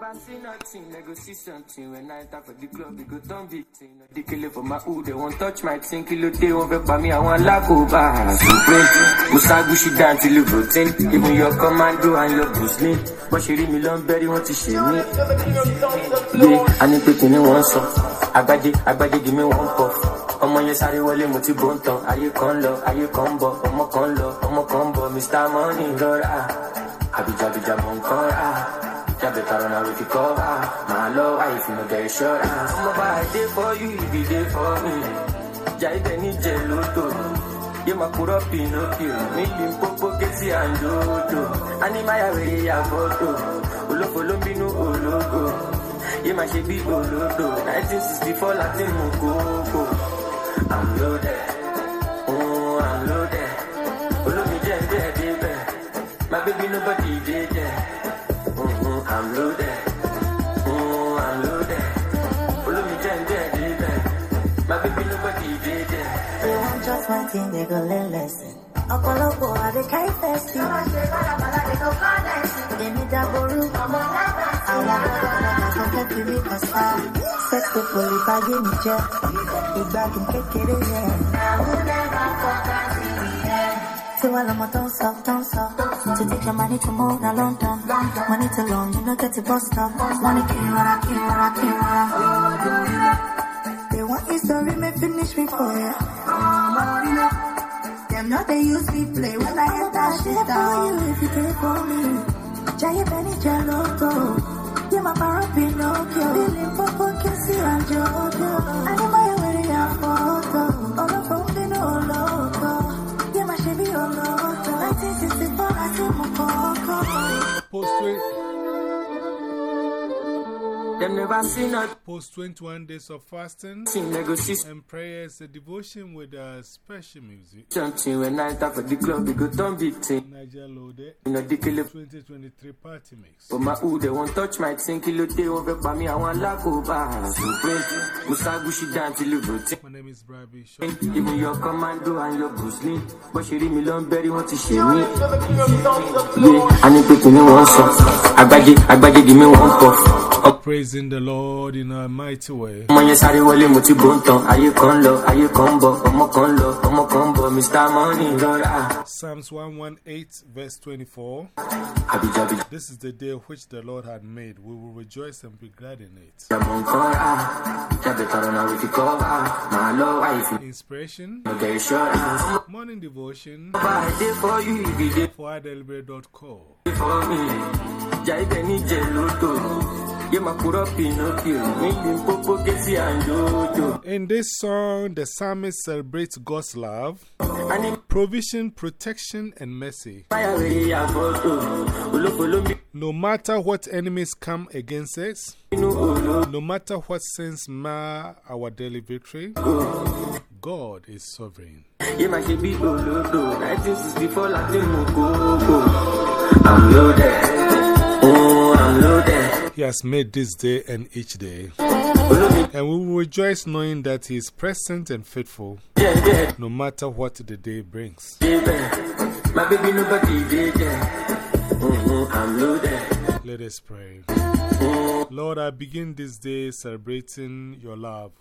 never see nothing, they go see something. When I enter for the club, we go turn big thing. Dey kill it for my hood, they won't touch my thing. Kilo day, won't vex by me, I want lack over. Supreme, Musagushi down till you routine. Eh? Even your commando and your Lee. But she read me long berry, want to share me. Yeah, I need picking in one song. Agbaje, Agbaje, give me one puff. ọmọ yẹn sáré wọlé mo ti bò ń tan ayé kan lọ kan ń bọ ọmọ lọ ọmọ kan bọ mr money lọ́ra àbíjàbíjà mọ̀ nǹkan rà jábẹ̀ tààrọ̀ náà fi kọ́ rà màá lọ àyè fún ọjà ìṣọ́ra. ọmọ bá a dé for you if you dey for me. Kúrọ́ pinocchio níbi pópó kẹ́sì àǹdódò ánímáyà wèrè yà fọ́tò olófo ló ń bínú ológo yé máa ṣe bí four láti mú kókó. I'm loaded, they go learn lesson. ọ̀pọ̀lọpọ̀ àdékáì fẹ́sì. èmi dàgbòrú. àwọn ọ̀pọ̀lọpọ̀ kan mí kàn sá. pipo lè báyé mi jẹ́. ìgbádùn kékeré yẹn. tí wàá lọmọ tó ń sọ tó ń sọ. to take your money to move na London. money too long you no get to bus stop. rọra kí n rọra. They want history, may finish me for ya. Them not they play when I hit that shit down. you if you take for me. Jaya Benny Jalotto. Yeah, my parrot Pinocchio. Billy Popo Kissy and Jojo. I know my way a photo. All of them they know loco. Yeah, my Chevy all loco. 1964, I see my Coco. Post, nothing, post 21 days of fasting they go and prayers, a devotion with uh, special music. something. When I enter for the club, we go turn big thing. Naija Loaded You know, they 2023 party mix. For my hood, they won't touch my thing. Kilo day over by me, I want lack over. Supreme, Musagushi down till you routine. My name is Brad Bishop. Even your commando and your Bruce Lee. But she read me long berry, want to share me. Yeah, I need picking in one song. Agbaje, Agbaje, give me one puff. Praising the Lord in a mighty way. ọmọ yẹn sáré wọlé mo ti bò ń tan ayé kan ń lọ ayé kan ń bọ. Ọmọ kan ọmọ kan mr money lọ́ra. Psalms 118, verse 24. This is the day which the Lord had made. We will rejoice and be glad in it. mọ̀ nǹkan rà jábẹ̀ tọrọ náà wí fi kọ́ rà màá lọ àyè fi Inspiration, morning devotion. Bá a dé for you if you dey for adelibre.co. for me jà ibẹ̀ ní jẹ lódò yé máa kúrọ́ pinocchio níbi pópó kẹ́sì àǹdódò. In this song, the psalmist celebrates God's love, provision, protection, and mercy. báyà wèrè yà fọ́tò olóko ló ń No matter what enemies come against us, no matter what sins mar our daily victory, God is sovereign. yé máa ṣe bí olódò nineteen sixty four láti mú kókó. I'm loaded, oh I'm loaded. He has made this day and each day. And we rejoice knowing that He is present and faithful, no matter what the day brings. Let us pray. Lord, I begin this day celebrating your love.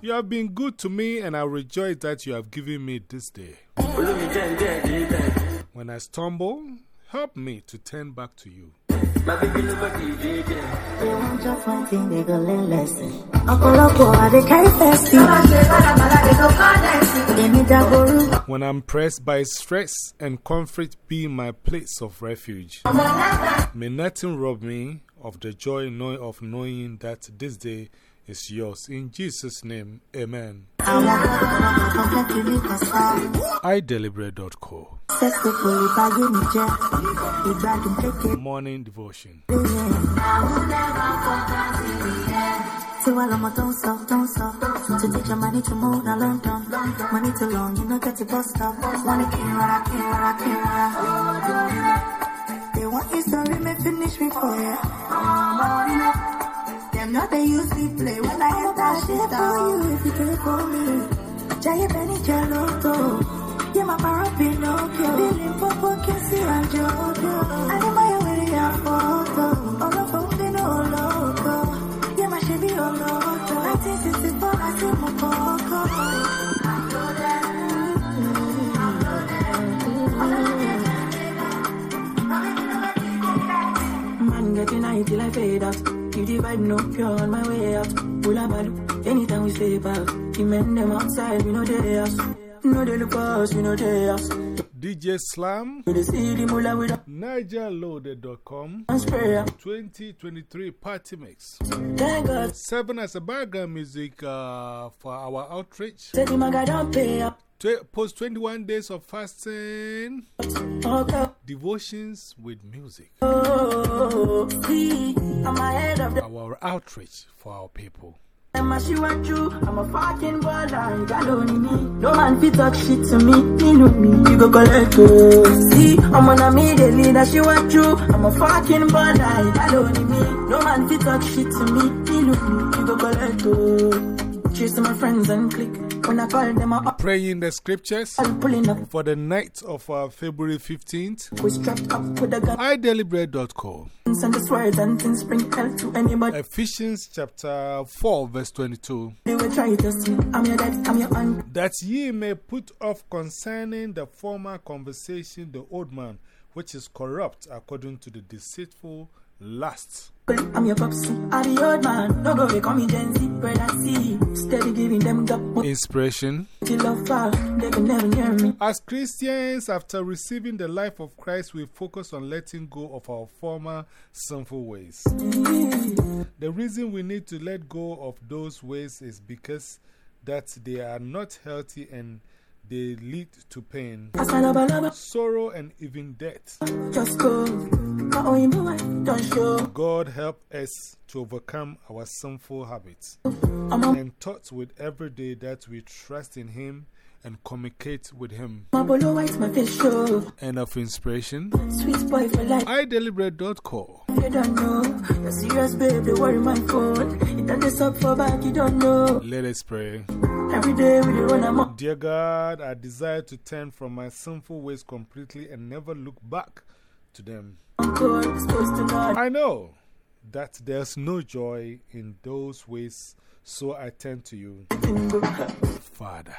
You have been good to me, and I rejoice that you have given me this day. When I stumble, help me to turn back to you. When I'm pressed by stress and conflict be my place of refuge. May nothing rob me of the joy of knowing that this day is yours. In Jesus' name, amen. iDeliberate.co. Morning devotion. sọ tó ń sọ. to take your money to move na London. money too long you no get to stop. They want finish me ya. Them not they use me play when I hit that shit down. for you if you take for me. Jaya Benny Jalotto. Yeah, my parrot Pinocchio. Billy Popo Kissy and Jojo. I know my way a photo. Vibe no pure on my way out. Pull up anytime we step out. The men them outside, we know they us. No they look us, we know they us. DJ Slam, We dey see the mullah with NaijaLoaded.com, a spray out. 2023 Party Mix. Seven as a background music uh, for our outreach. Post 21 days of fasting, devotions with music. Our outreach for our people. I'm a you. I'm a fucking baller. You got only me. No man fit talk shit to me. Me know me. You go collect oh. See, I'm on a me the leader. You. I'm a fucking baller. You got only me. No man fit talk shit to me. Me know me. You go collect oh. Chase my friends and click. When I call them, I up. Praying the scriptures I'm pulling up. for the night of uh, February 15th. We strapped up with a gun iDailyBread.com. and the swords and things spring hell to anybody. Ephesians chapter 4, verse 22. They will try to test me. I'm your dad. I'm your aunt. That ye may put off concerning the former conversation the old man, which is corrupt according to the deceitful lusts. I'm your popsy. I'm the old man. No go, call me Gen Z. Brother C. Steady giving them gap. But Inspiration. till love fall, they can never near me. As Christians, after receiving the life of Christ, we focus on letting go of our former sinful ways. The reason we need to let go of those ways is because that they are not healthy and they lead to pain, I said, love, love, sorrow, and even death. just go. My own boy, don't show. God help us to overcome our sinful habits and thoughts with every day that we trust in Him and communicate with Him. my bolo white, my face show. End of inspiration. Sweet boy for life. iDeliberate.co. You don't know. You're serious, babe. They worry my phone. You done this up for back, you don't know. Let us pray. Every day we run a. Dear God, I desire to turn from my sinful ways completely and never look back to them. Oh God, supposed to God. I know that there's no joy in those ways, so I turn to you, Father.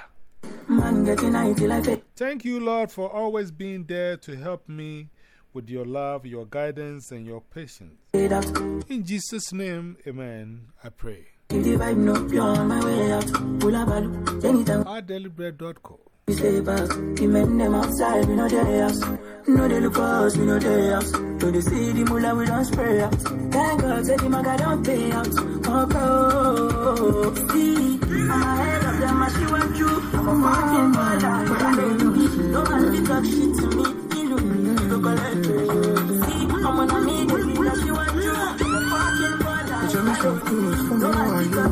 Man getting high eh? till I fade. Thank you, Lord, for always being there to help me with your love, your guidance, and your patience. In Jesus' name, amen. I pray. Keep the no pure on my way out. Pull up, balu. Anytime ourdailyBread.co. we stay back. The men them outside, we know they us. No they look us, we know they us. To the city mullah, we don't spray out. Thank God, say the maga don't pay out. Oh, bro. See, I'm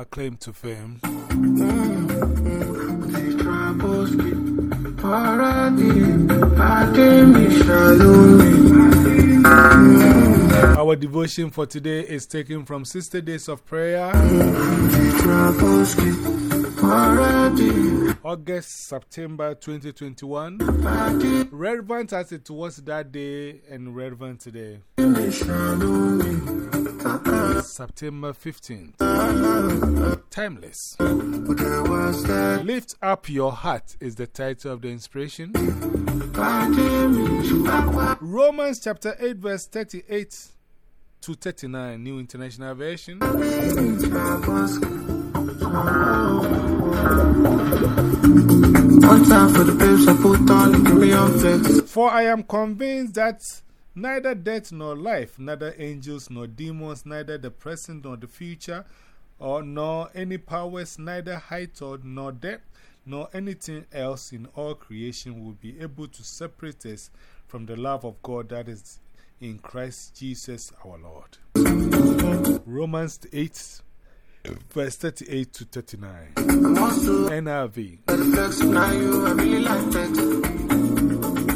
My claim to fame. Our devotion for today is taken from Sister Days of Prayer, August, September 2021. I came, Relevant as it was that day and relevant today. September 15th. Timeless. but there was that. Lift Up Your Heart is the title of the inspiration. I came, me shallow. Romans chapter 8, verse 38 to 39, New International Version. One time for the babes I put on and give me on flex. For I am convinced that neither death nor life, neither angels nor demons, neither the present nor the future, or nor any powers, neither height or nor depth, nor anything else in all creation will be able to separate us from the love of God that is in Christ Jesus our Lord. Romans 8, verse 38 to 39. NRV.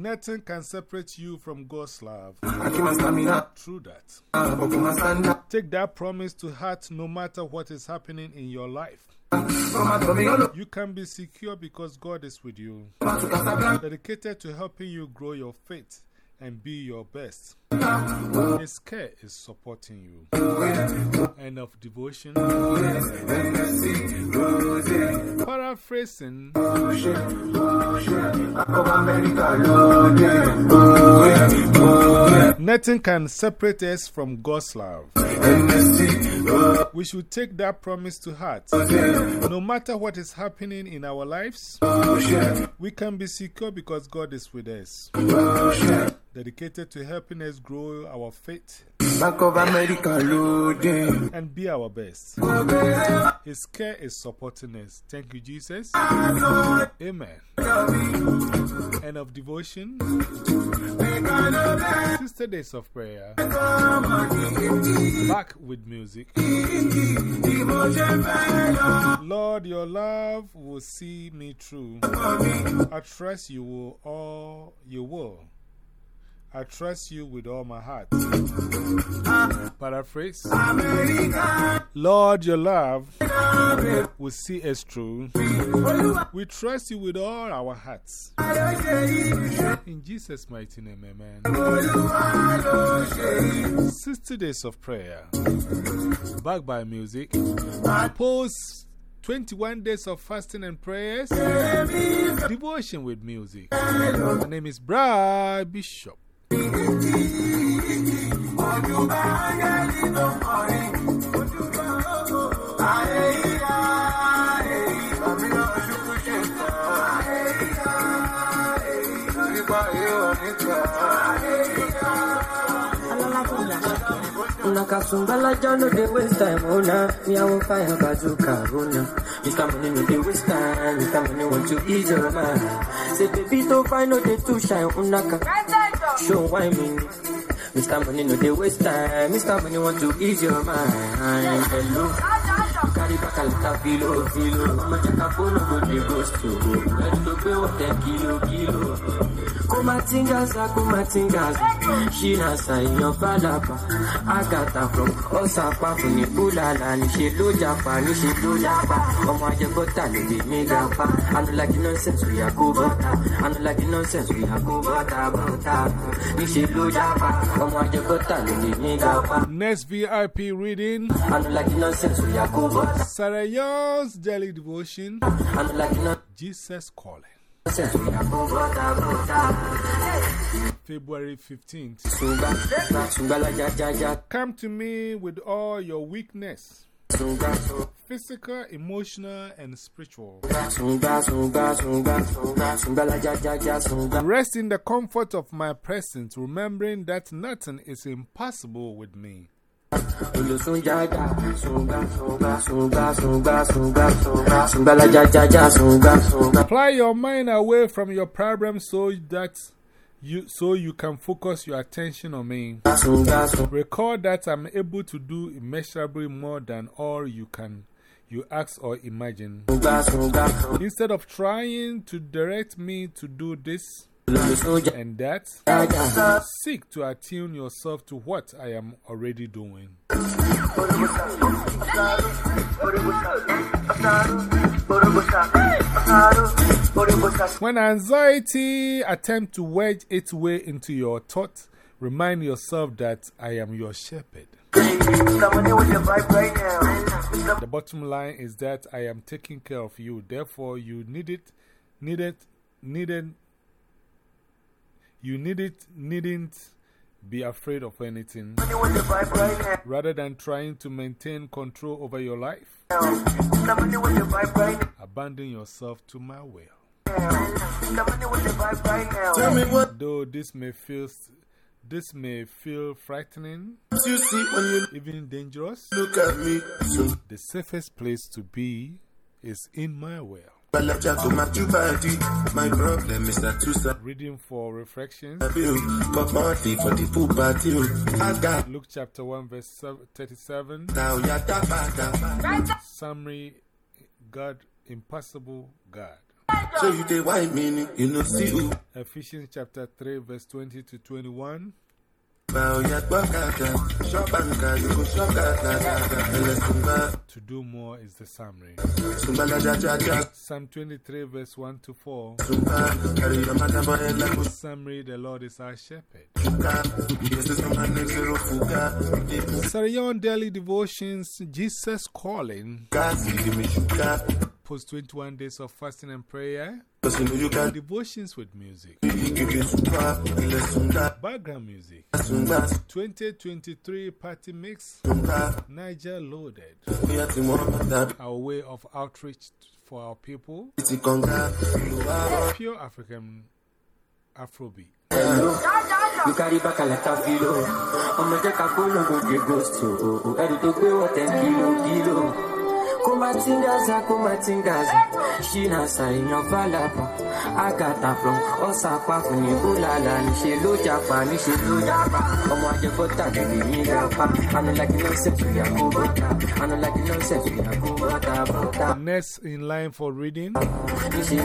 Nothing can separate you from God's love. I keep my stamina. Through that, I keep my stand take that promise to heart no matter what is happening in your life. You can be secure because God is with you, dedicated to helping you grow your faith and be your best. His care is supporting you. End of devotion. Paraphrasing. Nothing can separate us from God's love. We should take that promise to heart. No matter what is happening in our lives, we can be secure because God is with us dedicated to helping us grow our faith Bank of America and be our best. His care is supporting us. Thank you, Jesus. Amen. End of devotion. Sister Days of Prayer. Back with music. Lord, your love will see me through. I trust you will all you will. I trust you with all my heart. Paraphrase Lord, your love will see us through. We trust you with all our hearts. In Jesus' mighty name, amen. 60 days of prayer. Back by music. Post 21 days of fasting and prayers. Devotion with music. My name is Brad Bishop. Nakasumbala no dey waste time, oh won't fire bazooka, oh nah. Mr. Money no dey waste time, Mr. Money want to ease your mind. Say baby don't find no dey too shy, oh naka. Show why me. Mr. Money no they waste time, Mr. Money want to ease your mind. Hello. Carry back a little filo, filo. Mama check a phone, go to go. Ready to pay what ten kilo, kilo. Kumatingaza kumatingaza. Shina sayan falapa agata from ọsàpá fún ní búlàlà níṣẹ ló japa níṣẹ ló japa ọmọ ajẹbọta ló lè ní gapa anulagi nonsense oya kó bọta anulagi nonsense oya kó bọta bọta níṣẹ ló japa ọmọ ajẹbọta ló lè ní gapa Next VIP reading. Anulagi nonsense oya kó bọta Sarah Young's Daily Devotion. Anulagi Jesus Calling. Nonsense oya kó bọta bọta. February 15th. Sunga, sunga la ja ja ja. Come to me with all your weakness, physical, emotional, and spiritual. Rest in the comfort of my presence, remembering that nothing is impossible with me. Apply your mind away from your problems so that you, so you can focus your attention on me. Recall that I'm able to do immeasurably more than all you can, you ask or imagine. Instead of trying to direct me to do this and that, seek to attune yourself to what I am already doing. When anxiety attempts to wedge its way into your thought, remind yourself that I am your shepherd. The bottom line is that I am taking care of you. Therefore, you need it, needed, needed, you need it, needn't be afraid of anything. Rather than trying to maintain control over your life, abandon yourself to my will. Tell me what Though this may feel, this may feel frightening, you see when you even dangerous, look at me. The safest place to be is in my will. Balaja to my two body. My problem is that two side Reading for reflections. bill. But for the full party. Oh. I got Luke chapter 1, verse 37. now yada bada. Summary God, impossible God. So you dey white meaning, you know see who. Ephesians chapter 3, verse 20 to 21. Bow ya gbọ́kada. Shop anka, you go shop gada gada. Ele sumba, To do more is the summary. Psalm 23, verse 1 to 4. Sumba, carry your matter for head like a Summary The Lord is our shepherd. Sarah Young Daily Devotions, Jesus Calling, post 21 days of fasting and prayer, you know you can devotions with music, give me suka. Ele sumba, background music, 2023 party mix, sumba. Naija Loaded, Oya ti mo mata. our way of outreach for our people, Iti pure African Afrobeat. You carry back a like a filo. Ọmọ jẹ́ ká gbóná gòkè ghost o. Ẹ̀rù tó gbé wọ̀ ten kilo kilo. Kó máa tí ń gaza, kó máa tí ń gaza. Ṣínà ṣàìyàn fàlàpà. Àgàtà from ọ̀sàpá ní bólàlà. Níṣe ló japa, níṣe ló japa. Ọmọ ajẹ́bọ́tà bèbè yín gapa. Àná like nonsense, bọ́tà. Àná like nonsense, bọ́tà bọ́tà. Next in line for reading,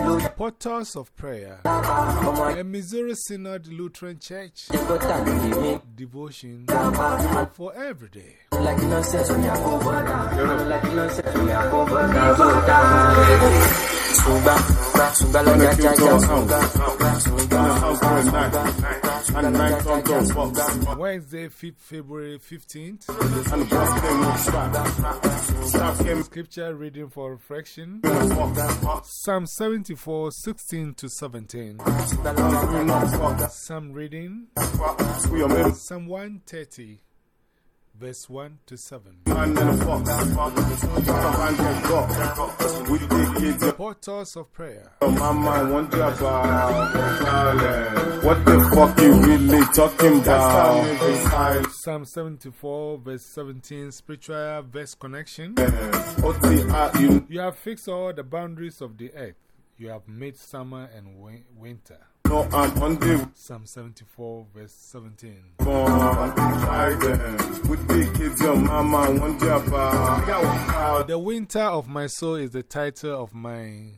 ló Portals of Prayer, a Missouri Synod Lutheran Church. Devotion for every day. Like nonsense, we are over now. Like nonsense, we are over now. Sunga, sunga, sunga, la ja ja ja, sunga, sunga, sunga, Wednesday, 5th February 15th. Scripture reading for reflection. Psalm 74, 16 to 17. Psalm reading. Psalm 130, verse 1 to 7. Portals of Prayer. What the fuck you really talking about. Psalm 74, verse 17. Spiritual verse connection. You have fixed all the boundaries of the earth. You have made summer and winter. Know I'm on the Psalm 74, verse 17. phone. Try them. With the Winter of My Soul is the title of my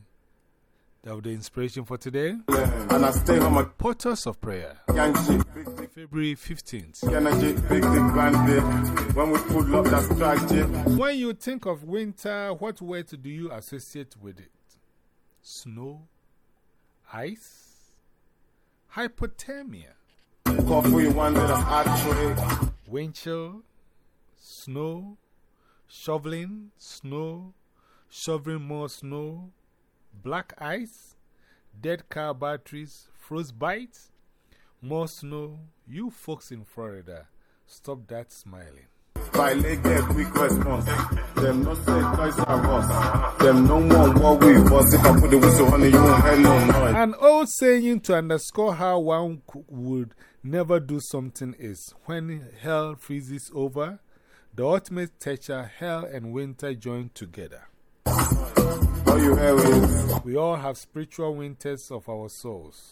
of the inspiration for today. And I stay home at Portals of Prayer, February 15th. energy, big, big bandit. When we pull up, that's tragic. When you think of winter, what word do you associate with it? Snow, ice, hypothermia, Coffee, one that I'm actually. wind chill, snow, shoveling, snow, shoveling more snow, black ice, dead car batteries, frostbite, more snow. You folks in Florida, stop that smiling. Get quick response. Them no say toys are us. Them no one what we was. If I put the whistle on you hear no noise. An old saying to underscore how one would never do something is when hell freezes over, the ultimate teacher, hell and winter join together. We all have spiritual winters of our souls.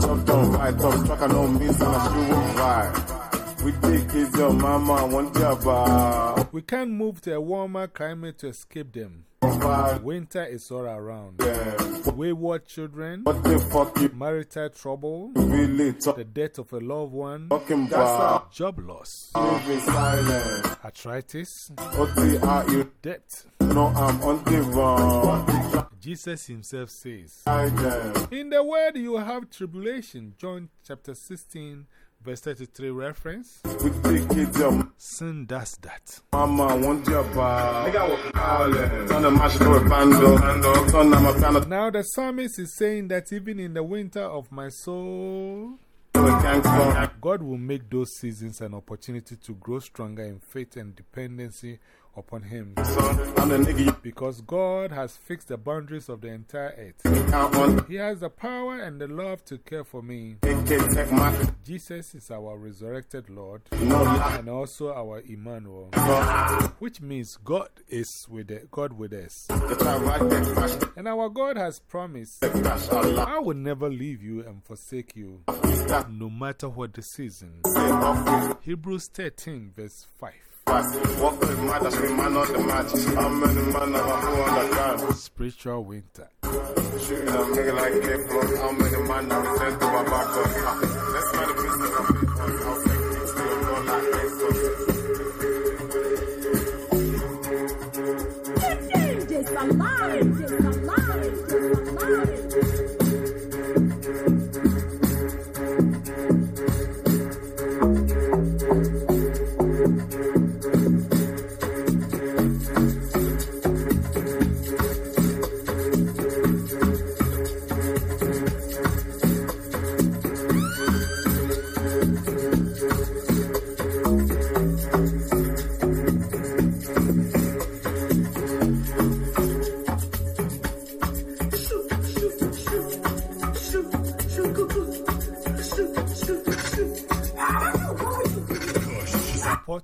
The head she ride. When the truck don't ride, tough truck I know so I won't ride. With the kids, your mama, you about. We can't move to a warmer climate to escape them. Winter is all around. yeah. Wayward children, What the fuck you marital trouble, really the death of a loved one, job loss, arthritis, debt. know I'm on the run. Jesus himself says, In the world you have tribulation. John chapter 16, verse 33 reference. With the kids, your Sin does that. Mama, I want you about. Turn the mash a bando. Turn on my piano Now the psalmist is saying that even in the winter of my soul, to a gangster. God will make those seasons an opportunity to grow stronger in faith and dependency upon him. Son, I'm the nigga you Because God has fixed the boundaries of the entire earth. can count on. He has the power and the love to care for me. Big kid, take my. Jesus is our resurrected Lord and also our Emmanuel, which means God is with the, God with us. the time right there, crash, And our God has promised. I will never leave you and forsake you, no matter what the season. Hebrews 13, verse 5. Fast. Walk with my dash, man on the match. How many man have I who underground? Spiritual winter. Shooting a nigga like K-Flow. How many man have sent to my back? Let's find the business. I'll take things to your door like this.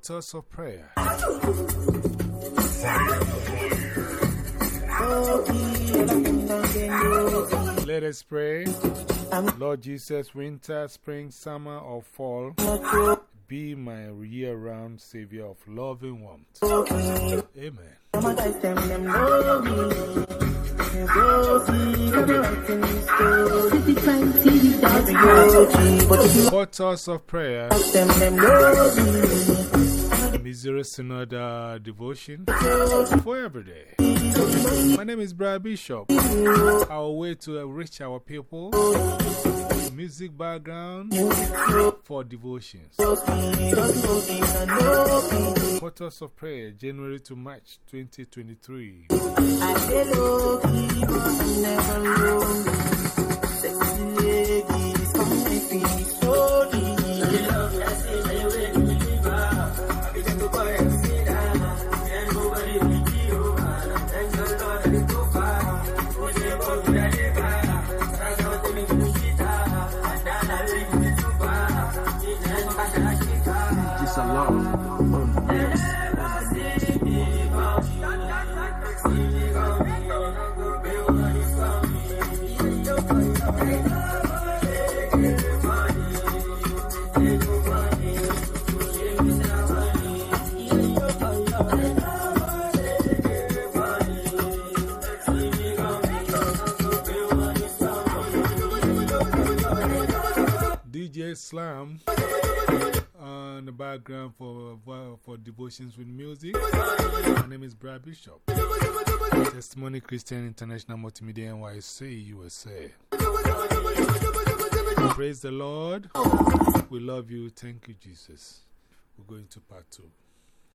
Portals of prayer. Let us pray. Lord Jesus, winter, spring, summer, or fall, be my year round Savior of love and warmth. Amen. Portals of prayer. Missouri Synod uh, devotion for every day. My name is Brad Bishop. Our way to enrich our people, music background for devotions. Portals of prayer, January to March 2023. DJ Slam on the background for, for, for devotions with music. My name is Brad Bishop. Testimony Christian International Multimedia NYC, USA. Praise the Lord. We love you. Thank you, Jesus. We're going to part two.